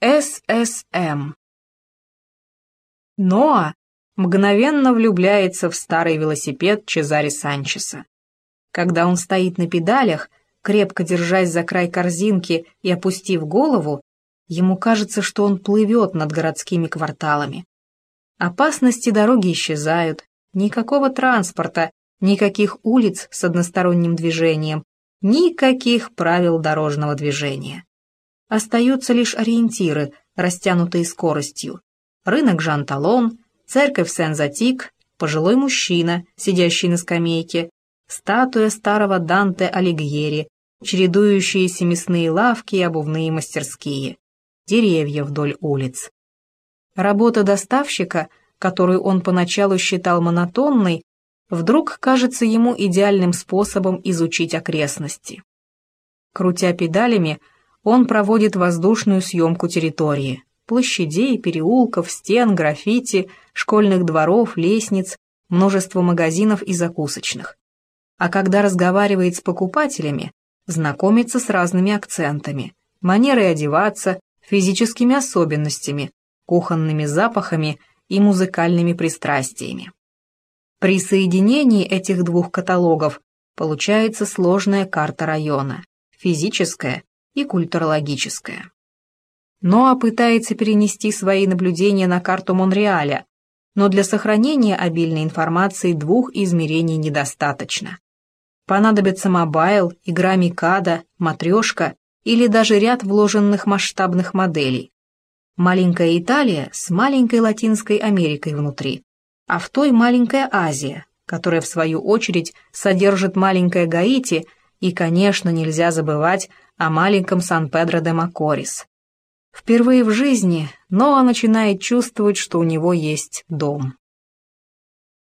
ССМ. Ноа мгновенно влюбляется в старый велосипед Чезаре Санчеса. Когда он стоит на педалях, крепко держась за край корзинки и опустив голову, ему кажется, что он плывет над городскими кварталами. Опасности дороги исчезают, никакого транспорта, никаких улиц с односторонним движением, никаких правил дорожного движения. Остаются лишь ориентиры, растянутые скоростью. Рынок Жан-Талон, церковь Сен-Затик, пожилой мужчина, сидящий на скамейке, статуя старого Данте Алигьери, чередующиеся мясные лавки и обувные мастерские, деревья вдоль улиц. Работа доставщика, которую он поначалу считал монотонной, вдруг кажется ему идеальным способом изучить окрестности. Крутя педалями, он проводит воздушную съемку территории, площадей, переулков, стен, граффити, школьных дворов, лестниц, множество магазинов и закусочных. А когда разговаривает с покупателями, знакомится с разными акцентами, манерой одеваться, физическими особенностями, кухонными запахами и музыкальными пристрастиями. При соединении этих двух каталогов получается сложная карта района, физическая и культурологическая. Ноа пытается перенести свои наблюдения на карту Монреаля, но для сохранения обильной информации двух измерений недостаточно. Понадобится mobile, игра Микадо, матрешка или даже ряд вложенных масштабных моделей. Маленькая Италия с маленькой Латинской Америкой внутри, а в той маленькая Азия, которая в свою очередь содержит маленькое Гаити и, конечно, нельзя забывать о маленьком Сан-Педро-де-Макорис. Впервые в жизни Ноа начинает чувствовать, что у него есть дом.